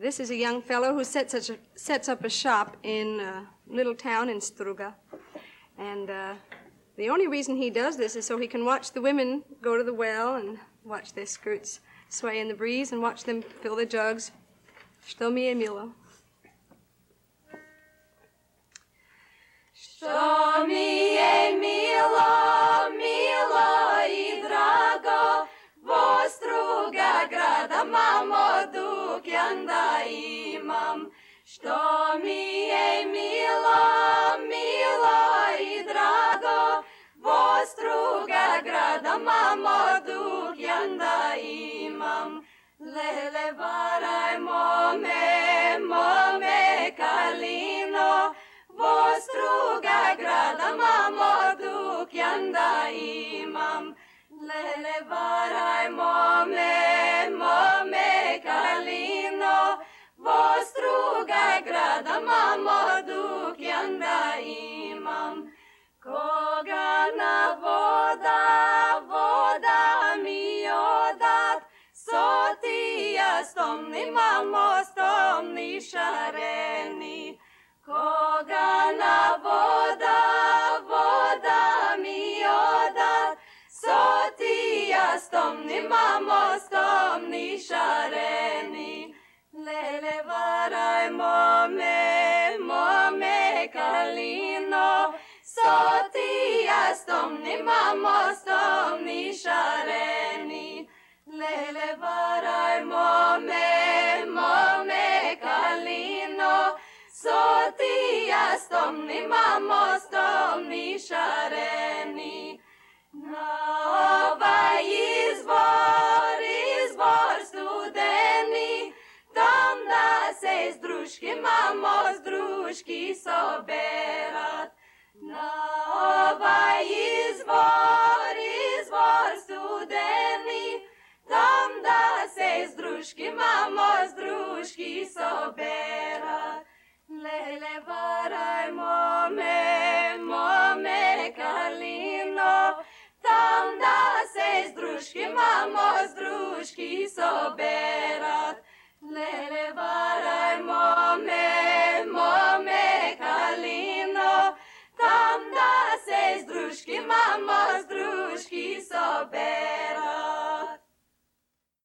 This is a young fellow who sets, a, sets up a shop in a little town in Struga. And uh, the only reason he does this is so he can watch the women go to the well and watch their skirts sway in the breeze and watch them fill the jugs. Mi je milo. Duk janda imam. Što mi je milo, milo i drago, vostruga grada, mamo, duk janda imam. Lele varaj mome, mome kalino, vostruga grada, mamo, duk janda imam. Vostruga grada, mamo, duk janda imam. Koga na voda, voda mi odat, Sotija stomni, mamo, stomni. Σαλήνο, σωτία στο μνήμα μου, στο μνησαρένι. Λέλε βαράει μόμε, μόμε Καλίνο, σωτία στο μνήμα μου, στο μνησαρένι. Να βαγείς βορείς βορς στουδένι, τόντα σε στρούσκι μαμά, hruški so berat, na ovaj izvor, izvor studeni, tam da se z druški imamo, z druški so berat. Lele varaj mome, mome kalino, tam da se z druški imamo, z druški so berat. Lele tam